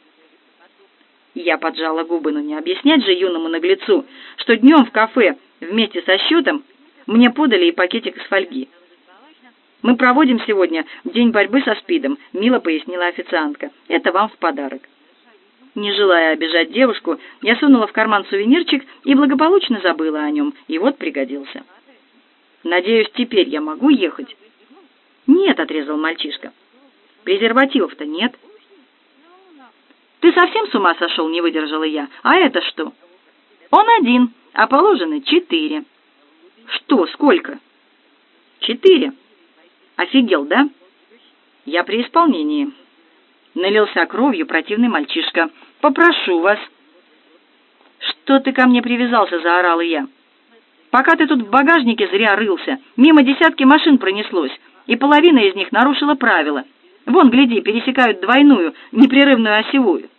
Я поджала губы, но не объяснять же юному наглецу, что днем в кафе вместе со счетом мне подали и пакетик из фольги. «Мы проводим сегодня день борьбы со СПИДом», — мило пояснила официантка. «Это вам в подарок». Не желая обижать девушку, я сунула в карман сувенирчик и благополучно забыла о нем, и вот пригодился. «Надеюсь, теперь я могу ехать?» «Нет», — отрезал мальчишка. «Презервативов-то нет». «Ты совсем с ума сошел?» — не выдержала я. «А это что?» «Он один, а положено четыре». «Что? Сколько?» «Четыре». «Офигел, да?» «Я при исполнении». Налился кровью противный мальчишка. «Попрошу вас». «Что ты ко мне привязался?» — заорала я. «Пока ты тут в багажнике зря рылся, мимо десятки машин пронеслось, и половина из них нарушила правила. Вон, гляди, пересекают двойную, непрерывную осевую».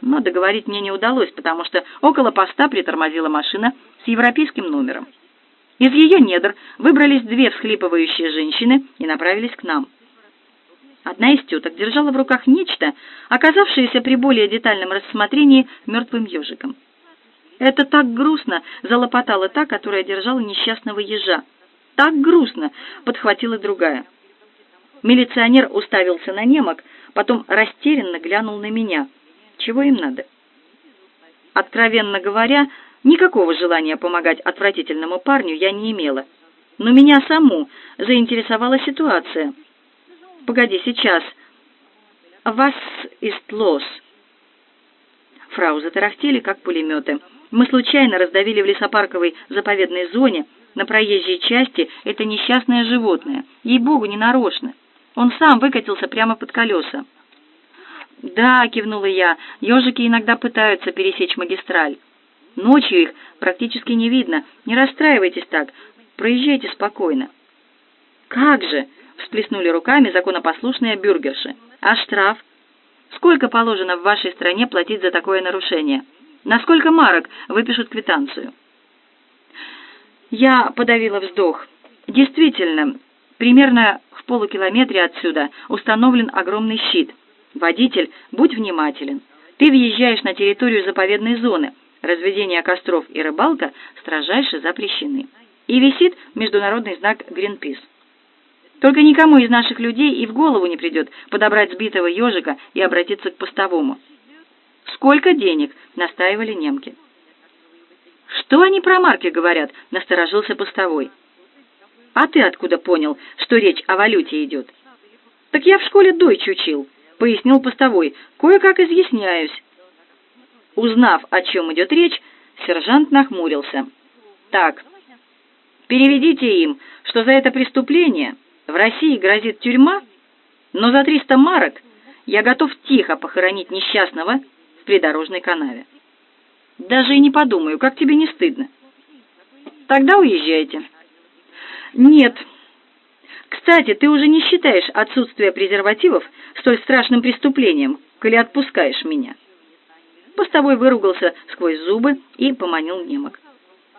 Но договорить мне не удалось, потому что около поста притормозила машина с европейским номером. Из ее недр выбрались две всхлипывающие женщины и направились к нам. Одна из теток держала в руках нечто, оказавшееся при более детальном рассмотрении мертвым ежиком. «Это так грустно!» — залопотала та, которая держала несчастного ежа. «Так грустно!» — подхватила другая. Милиционер уставился на немок, потом растерянно глянул на меня. «Чего им надо?» Откровенно говоря, никакого желания помогать отвратительному парню я не имела. Но меня саму заинтересовала ситуация — Погоди, сейчас. Вас ist los? Фраузы тарахтели, как пулеметы. Мы случайно раздавили в лесопарковой заповедной зоне на проезжей части это несчастное животное. Ей-богу, не нарочно. Он сам выкатился прямо под колеса. «Да», — кивнула я, — «ежики иногда пытаются пересечь магистраль. Ночью их практически не видно. Не расстраивайтесь так, проезжайте спокойно». «Как же!» Всплеснули руками законопослушные бюргерши. А штраф? Сколько положено в вашей стране платить за такое нарушение? На сколько марок выпишут квитанцию? Я подавила вздох. Действительно, примерно в полукилометре отсюда установлен огромный щит. Водитель, будь внимателен. Ты въезжаешь на территорию заповедной зоны. Разведение костров и рыбалка строжайше запрещены. И висит международный знак «Гринпис». Только никому из наших людей и в голову не придет подобрать сбитого ежика и обратиться к постовому. «Сколько денег?» — настаивали немки. «Что они про марки говорят?» — насторожился постовой. А ты откуда понял, что речь о валюте идет? Так я в школе дойч учил, пояснил постовой. Кое-как изъясняюсь. Узнав, о чем идет речь, сержант нахмурился. Так, переведите им, что за это преступление в России грозит тюрьма, но за 300 марок я готов тихо похоронить несчастного в придорожной канаве. Даже и не подумаю, как тебе не стыдно. Тогда уезжайте. Нет. Кстати, ты уже не считаешь отсутствие презервативов столь страшным преступлением, коли отпускаешь меня. Постовой выругался сквозь зубы и поманил немок.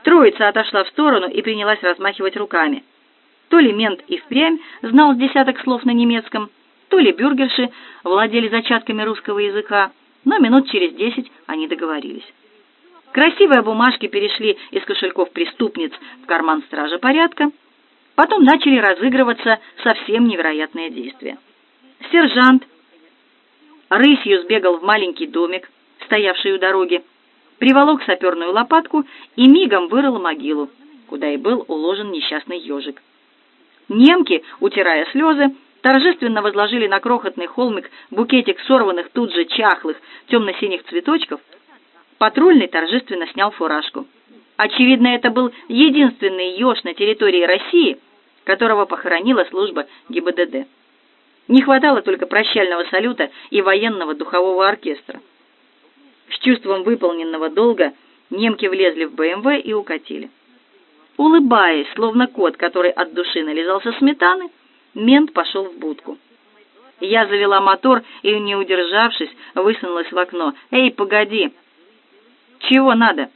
Троица отошла в сторону и принялась размахивать руками. То ли мент и впрямь знал с десяток слов на немецком, то ли бюргерши владели зачатками русского языка, но минут через десять они договорились. Красивые бумажки перешли из кошельков преступниц в карман стража порядка, потом начали разыгрываться совсем невероятные действия. Сержант рысью сбегал в маленький домик, стоявший у дороги, приволок саперную лопатку и мигом вырыл могилу, куда и был уложен несчастный ежик. Немки, утирая слезы, торжественно возложили на крохотный холмик букетик сорванных тут же чахлых темно-синих цветочков, патрульный торжественно снял фуражку. Очевидно, это был единственный еж на территории России, которого похоронила служба ГИБДД. Не хватало только прощального салюта и военного духового оркестра. С чувством выполненного долга немки влезли в БМВ и укатили. Улыбаясь, словно кот, который от души нализался сметаны, мент пошел в будку. Я завела мотор и, не удержавшись, высунулась в окно. «Эй, погоди!» «Чего надо?»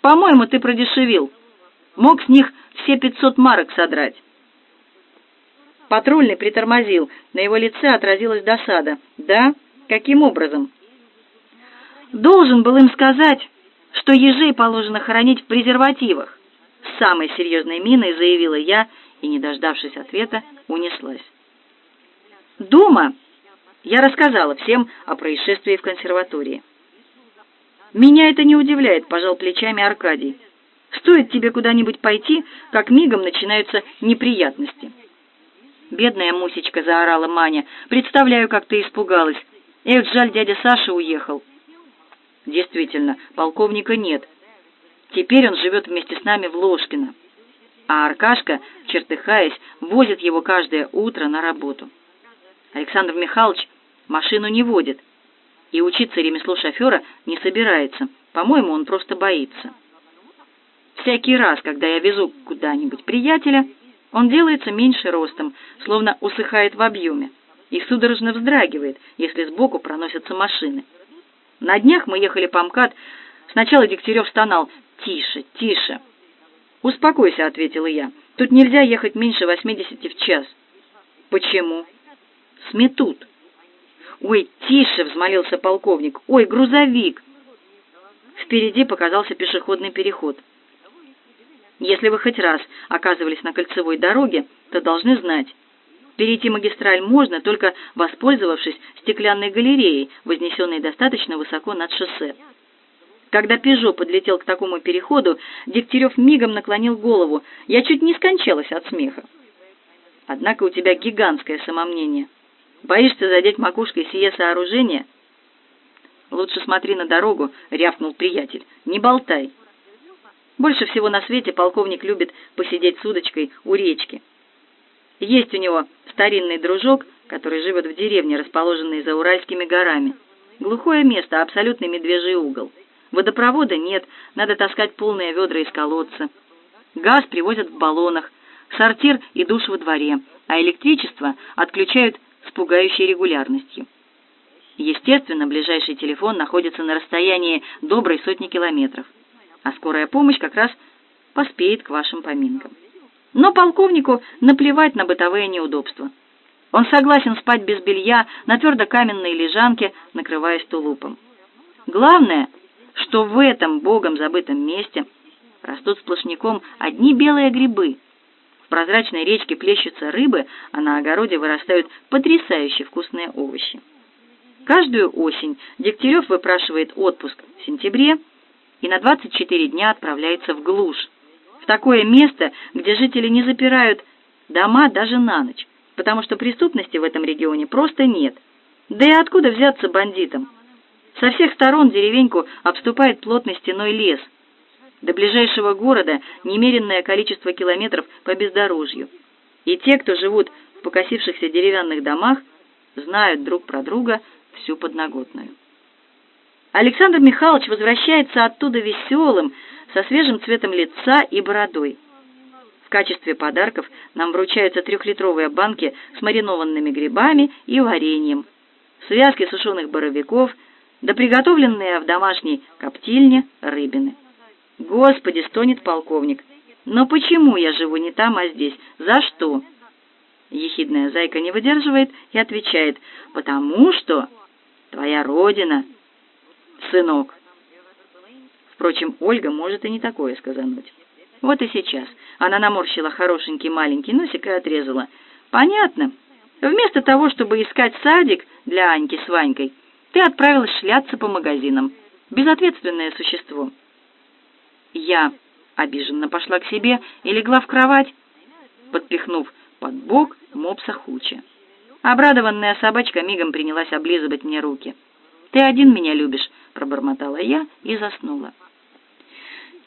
«По-моему, ты продешевил. Мог с них все пятьсот марок содрать». Патрульный притормозил. На его лице отразилась досада. «Да? Каким образом?» должен был им сказать, что ежей положено хоронить в презервативах. С самой серьезной миной заявила я и, не дождавшись ответа, унеслась. Дома я рассказала всем о происшествии в консерватории. Меня это не удивляет, пожал плечами Аркадий. Стоит тебе куда-нибудь пойти, как мигом начинаются неприятности. Бедная Мусечка заорала Маня. Представляю, как ты испугалась. Эх, жаль, дядя Саша уехал. Действительно, полковника нет. Теперь он живет вместе с нами в Ложкино. А Аркашка, чертыхаясь, возит его каждое утро на работу. Александр Михайлович машину не водит и учиться ремеслу шофера не собирается. По-моему, он просто боится. Всякий раз, когда я везу куда-нибудь приятеля, он делается меньше ростом, словно усыхает в объеме, и судорожно вздрагивает, если сбоку проносятся машины. На днях мы ехали по МКАД. Сначала Дегтярев стонал «Тише, тише». «Успокойся», — ответила я. «Тут нельзя ехать меньше восьмидесяти в час». «Почему?» «Сметут». «Ой, тише!» — взмолился полковник. «Ой, грузовик!» Впереди показался пешеходный переход. Если вы хоть раз оказывались на кольцевой дороге, то должны знать, Перейти магистраль можно, только воспользовавшись стеклянной галереей, вознесенной достаточно высоко над шоссе. Когда «Пежо» подлетел к такому переходу, Дегтярев мигом наклонил голову. Я чуть не скончалась от смеха. Однако у тебя гигантское самомнение. Боишься задеть макушкой сие сооружение? Лучше смотри на дорогу, рявкнул приятель. Не болтай. Больше всего на свете полковник любит посидеть с удочкой у речки. Есть у него старинный дружок, который живет в деревне, расположенной за Уральскими горами. Глухое место, абсолютный медвежий угол. Водопровода нет, надо таскать полные ведра из колодца. Газ привозят в баллонах, сортир и душ во дворе, а электричество отключают с пугающей регулярностью. Естественно, ближайший телефон находится на расстоянии доброй сотни километров, а скорая помощь как раз поспеет к вашим поминкам. Но полковнику наплевать на бытовые неудобства. Он согласен спать без белья на твердокаменной лежанке, накрываясь тулупом. Главное, что в этом богом забытом месте растут сплошняком одни белые грибы. В прозрачной речке плещутся рыбы, а на огороде вырастают потрясающе вкусные овощи. Каждую осень Дегтярев выпрашивает отпуск в сентябре и на 24 дня отправляется в глушь, в такое место, где жители не запирают дома даже на ночь, потому что преступности в этом регионе просто нет. Да и откуда взяться бандитам? Со всех сторон деревеньку обступает плотной стеной лес. До ближайшего города немеренное количество километров по бездорожью. И те, кто живут в покосившихся деревянных домах, знают друг про друга всю подноготную. Александр Михайлович возвращается оттуда веселым, со свежим цветом лица и бородой. В качестве подарков нам вручаются трехлитровые банки с маринованными грибами и вареньем, связки сушеных боровиков, да приготовленные в домашней коптильне рыбины. Господи, стонет полковник. Но почему я живу не там, а здесь? За что? Ехидная зайка не выдерживает и отвечает: "Потому что твоя родина, сынок". Впрочем, Ольга может и не такое сказануть. Вот и сейчас она наморщила хорошенький маленький носик и отрезала: "Понятно. Вместо того, чтобы искать садик для Аньки с Ванькой, ты отправилась шляться по магазинам. Безответственное существо". Я обиженно пошла к себе и легла в кровать, подпихнув под бок мопса Хуча. Обрадованная собачка мигом принялась облизывать мне руки. «Ты один меня любишь», — пробормотала я и заснула.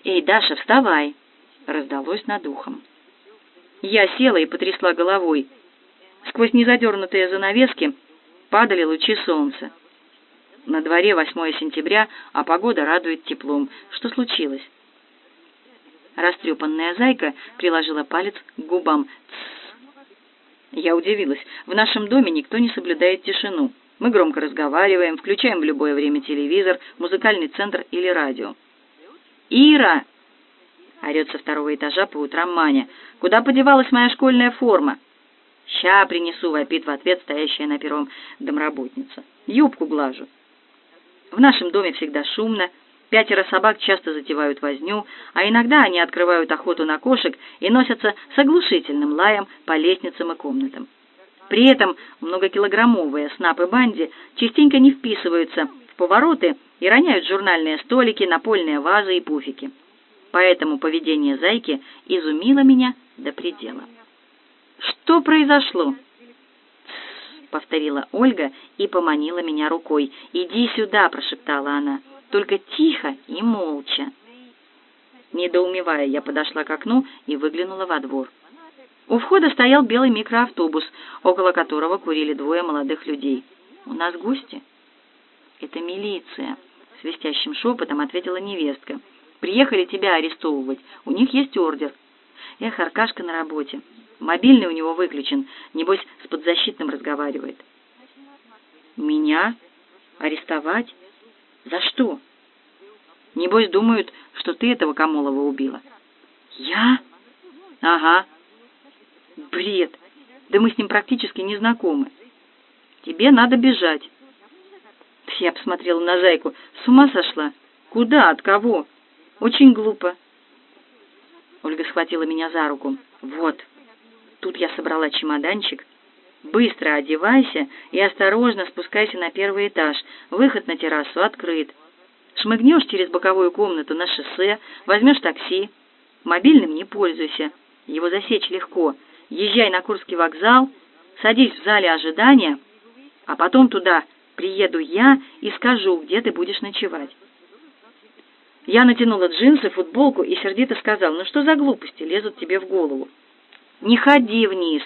«Эй, Даша, вставай!» — раздалось над ухом. Я села и потрясла головой. Сквозь незадернутые занавески падали лучи солнца. На дворе 8 сентября, а погода радует теплом. Что случилось? Растрепанная зайка приложила палец к губам. Тссс. Я удивилась. В нашем доме никто не соблюдает тишину. Мы громко разговариваем, включаем в любое время телевизор, музыкальный центр или радио. «Ира!» — орёт со второго этажа по утрам Маня. «Куда подевалась моя школьная форма?» «Ща принесу», — вопит в ответ стоящая на первом домработница. «Юбку глажу». В нашем доме всегда шумно, Пятеро собак часто затевают возню, а иногда они открывают охоту на кошек и носятся с оглушительным лаем по лестницам и комнатам. При этом многокилограммовые снапы банди частенько не вписываются в повороты и роняют журнальные столики, напольные вазы и пуфики. Поэтому поведение зайки изумило меня до предела. «Что произошло?» Повторила Ольга и поманила меня рукой. «Иди сюда!» — прошептала она только тихо и молча. Недоумевая, я подошла к окну и выглянула во двор. У входа стоял белый микроавтобус, около которого курили двое молодых людей. «У нас гости?» «Это милиция», — свистящим шепотом ответила невестка. «Приехали тебя арестовывать. У них есть ордер». «Эх, Аркашка на работе. Мобильный у него выключен. Небось, с подзащитным разговаривает». «Меня? Арестовать? За что? Небось думают, что ты этого Камолова убила. Я? Ага. Бред. Да мы с ним практически не знакомы. Тебе надо бежать. Я посмотрела на зайку. С ума сошла? Куда? От кого? Очень глупо. Ольга схватила меня за руку. Вот. Тут я собрала чемоданчик. Быстро одевайся и осторожно спускайся на первый этаж. Выход на террасу открыт. Шмыгнешь через боковую комнату на шоссе, возьмешь такси. Мобильным не пользуйся, его засечь легко. Езжай на Курский вокзал, садись в зале ожидания, а потом туда приеду я и скажу, где ты будешь ночевать. Я натянула джинсы, футболку и сердито сказал, ну что за глупости лезут тебе в голову? Не ходи вниз.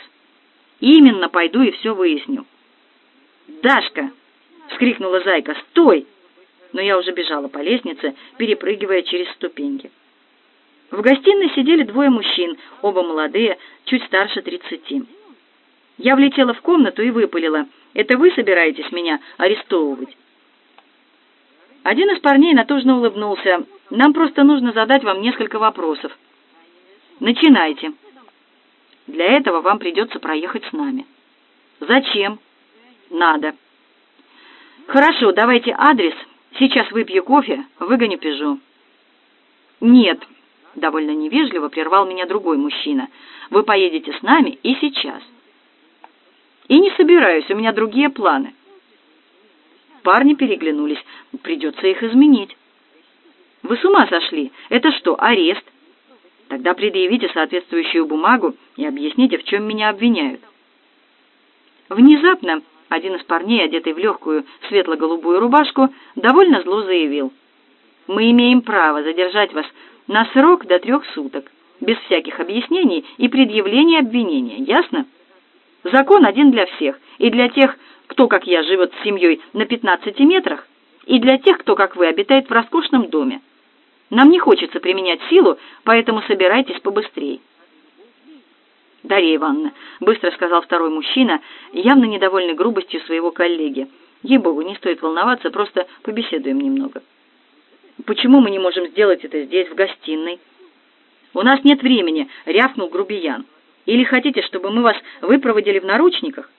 Именно пойду и все выясню. «Дашка!» — вскрикнула Зайка. «Стой!» Но я уже бежала по лестнице, перепрыгивая через ступеньки. В гостиной сидели двое мужчин, оба молодые, чуть старше тридцати. Я влетела в комнату и выпалила. «Это вы собираетесь меня арестовывать?» Один из парней натужно улыбнулся. «Нам просто нужно задать вам несколько вопросов». «Начинайте». Для этого вам придется проехать с нами. Зачем? Надо. Хорошо, давайте адрес. Сейчас выпью кофе, выгоню Пежо. Нет, довольно невежливо прервал меня другой мужчина. Вы поедете с нами и сейчас. И не собираюсь, у меня другие планы. Парни переглянулись. Придется их изменить. Вы с ума сошли? Это что, арест? Тогда предъявите соответствующую бумагу и объясните, в чем меня обвиняют. Внезапно один из парней, одетый в легкую светло-голубую рубашку, довольно зло заявил. «Мы имеем право задержать вас на срок до трех суток, без всяких объяснений и предъявления обвинения, ясно? Закон один для всех, и для тех, кто, как я, живет с семьей на 15 метрах, и для тех, кто, как вы, обитает в роскошном доме. Нам не хочется применять силу, поэтому собирайтесь побыстрее. Дарья Ивановна, быстро сказал второй мужчина, явно недовольный грубостью своего коллеги. Ей-богу, не стоит волноваться, просто побеседуем немного. Почему мы не можем сделать это здесь, в гостиной? У нас нет времени, рявкнул грубиян. Или хотите, чтобы мы вас выпроводили в наручниках?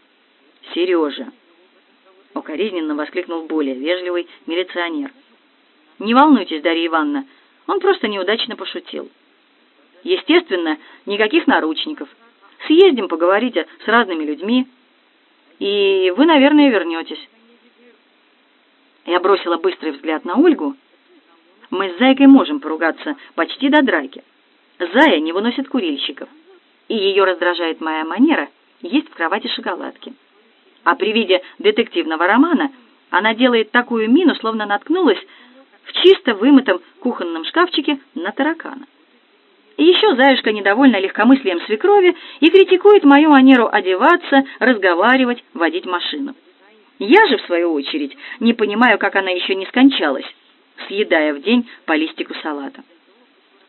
Сережа, укоризненно воскликнул более вежливый милиционер. Не волнуйтесь, Дарья Ивановна, он просто неудачно пошутил. Естественно, никаких наручников. Съездим, поговорите с разными людьми, и вы, наверное, вернетесь. Я бросила быстрый взгляд на Ольгу. Мы с Зайкой можем поругаться почти до драки. Зая не выносит курильщиков, и ее раздражает моя манера есть в кровати шоколадки. А при виде детективного романа она делает такую мину, словно наткнулась в чисто вымытом кухонном шкафчике на таракана. И еще Заюшка недовольна легкомыслием свекрови и критикует мою манеру одеваться, разговаривать, водить машину. Я же, в свою очередь, не понимаю, как она еще не скончалась, съедая в день по листику салата.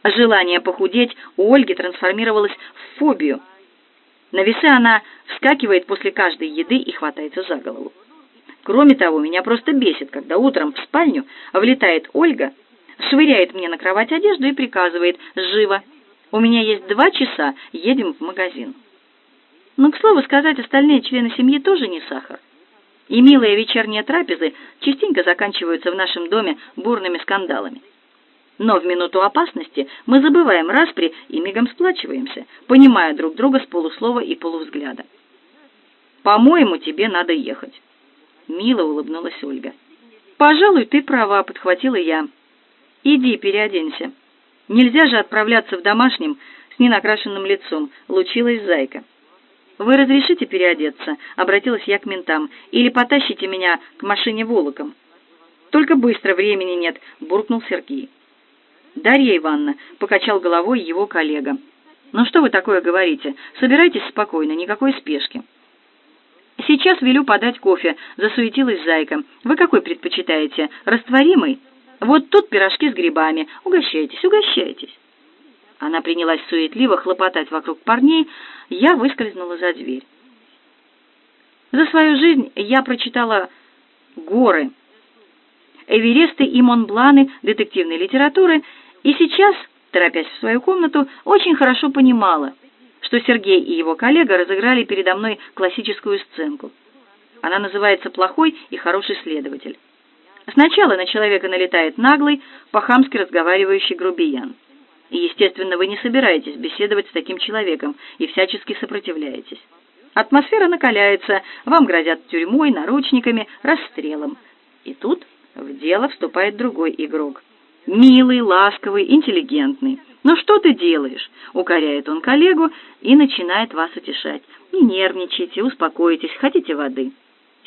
Желание похудеть у Ольги трансформировалось в фобию. На весы она вскакивает после каждой еды и хватается за голову. Кроме того, меня просто бесит, когда утром в спальню влетает Ольга, швыряет мне на кровать одежду и приказывает «Живо! У меня есть два часа, едем в магазин». Но, к слову сказать, остальные члены семьи тоже не сахар. И милые вечерние трапезы частенько заканчиваются в нашем доме бурными скандалами. Но в минуту опасности мы забываем распри и мигом сплачиваемся, понимая друг друга с полуслова и полувзгляда. «По-моему, тебе надо ехать». Мило улыбнулась Ольга. «Пожалуй, ты права», — подхватила я. «Иди, переоденься. Нельзя же отправляться в домашнем с ненакрашенным лицом», — лучилась зайка. «Вы разрешите переодеться?» — обратилась я к ментам. «Или потащите меня к машине волоком?» «Только быстро, времени нет», — буркнул Сергей. «Дарья Ивановна», — покачал головой его коллега. «Ну что вы такое говорите? Собирайтесь спокойно, никакой спешки». «Сейчас велю подать кофе», — засуетилась Зайка. «Вы какой предпочитаете? Растворимый? Вот тут пирожки с грибами. Угощайтесь, угощайтесь». Она принялась суетливо хлопотать вокруг парней, я выскользнула за дверь. За свою жизнь я прочитала горы, Эвересты и Монбланы детективной литературы, и сейчас, торопясь в свою комнату, очень хорошо понимала — что Сергей и его коллега разыграли передо мной классическую сценку. Она называется «Плохой и хороший следователь». Сначала на человека налетает наглый, по-хамски разговаривающий грубиян. И, естественно, вы не собираетесь беседовать с таким человеком и всячески сопротивляетесь. Атмосфера накаляется, вам грозят тюрьмой, наручниками, расстрелом. И тут в дело вступает другой игрок. Милый, ласковый, интеллигентный. «Ну что ты делаешь?» — укоряет он коллегу и начинает вас утешать. «Не нервничайте, успокойтесь, хотите воды.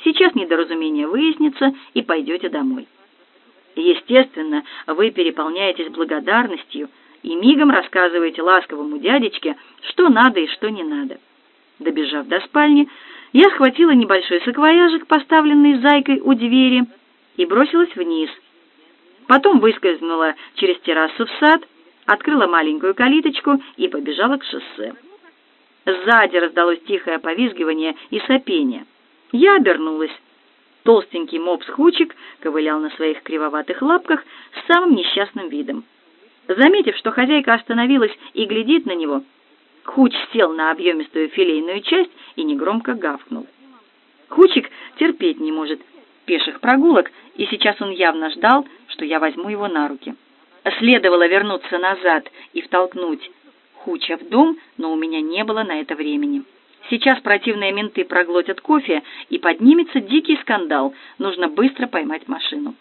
Сейчас недоразумение выяснится, и пойдете домой». Естественно, вы переполняетесь благодарностью и мигом рассказываете ласковому дядечке, что надо и что не надо. Добежав до спальни, я схватила небольшой саквояжик, поставленный зайкой у двери, и бросилась вниз. Потом выскользнула через террасу в сад — открыла маленькую калиточку и побежала к шоссе. Сзади раздалось тихое повизгивание и сопение. Я обернулась. Толстенький мопс-хучик ковылял на своих кривоватых лапках с самым несчастным видом. Заметив, что хозяйка остановилась и глядит на него, Хуч сел на объемистую филейную часть и негромко гавкнул. Хучик терпеть не может пеших прогулок, и сейчас он явно ждал, что я возьму его на руки. Следовало вернуться назад и втолкнуть Хуча в дом, но у меня не было на это времени. Сейчас противные менты проглотят кофе, и поднимется дикий скандал. Нужно быстро поймать машину.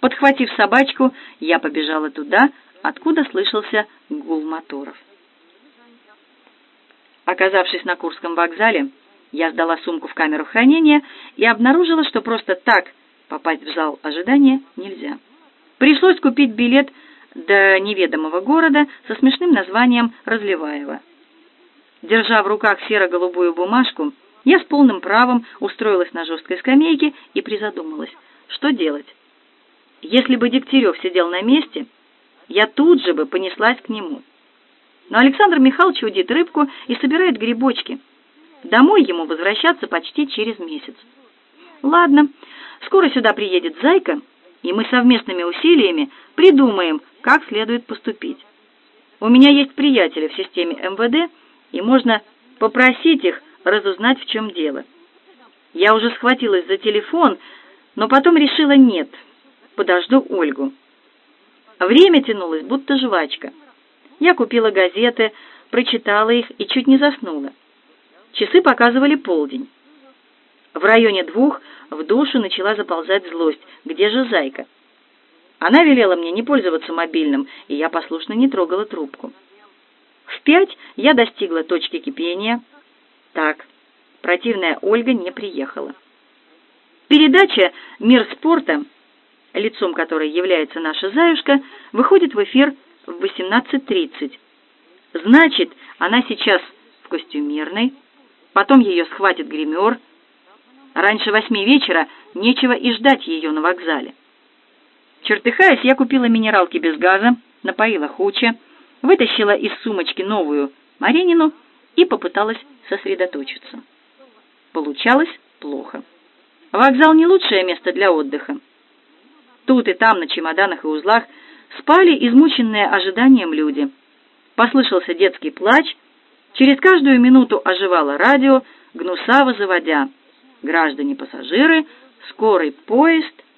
Подхватив собачку, я побежала туда, откуда слышался гул моторов. Оказавшись на Курском вокзале, я сдала сумку в камеру хранения и обнаружила, что просто так попасть в зал ожидания нельзя. Пришлось купить билет до неведомого города со смешным названием Разливаево. Держа в руках серо-голубую бумажку, я с полным правом устроилась на жесткой скамейке и призадумалась, что делать. Если бы Дегтярев сидел на месте, я тут же бы понеслась к нему. Но Александр Михайлович удит рыбку и собирает грибочки. Домой ему возвращаться почти через месяц. Ладно, скоро сюда приедет Зайка, и мы совместными усилиями придумаем, как следует поступить. У меня есть приятели в системе МВД, и можно попросить их разузнать, в чем дело. Я уже схватилась за телефон, но потом решила нет, подожду Ольгу. Время тянулось, будто жвачка. Я купила газеты, прочитала их и чуть не заснула. Часы показывали полдень. В районе двух в душу начала заползать злость. Где же зайка? Она велела мне не пользоваться мобильным, и я послушно не трогала трубку. В пять я достигла точки кипения. Так, противная Ольга не приехала. Передача «Мир спорта», лицом которой является наша Заюшка, выходит в эфир в 18.30. Значит, она сейчас в костюмерной, потом ее схватит гример. Раньше восьми вечера нечего и ждать ее на вокзале. Чертыхаясь, я купила минералки без газа, напоила Хуча, вытащила из сумочки новую Маринину и попыталась сосредоточиться. Получалось плохо. Вокзал не лучшее место для отдыха. Тут и там на чемоданах и узлах спали измученные ожиданием люди. Послышался детский плач, через каждую минуту оживало радио, гнусаво заводя. Граждане-пассажиры, скорый поезд —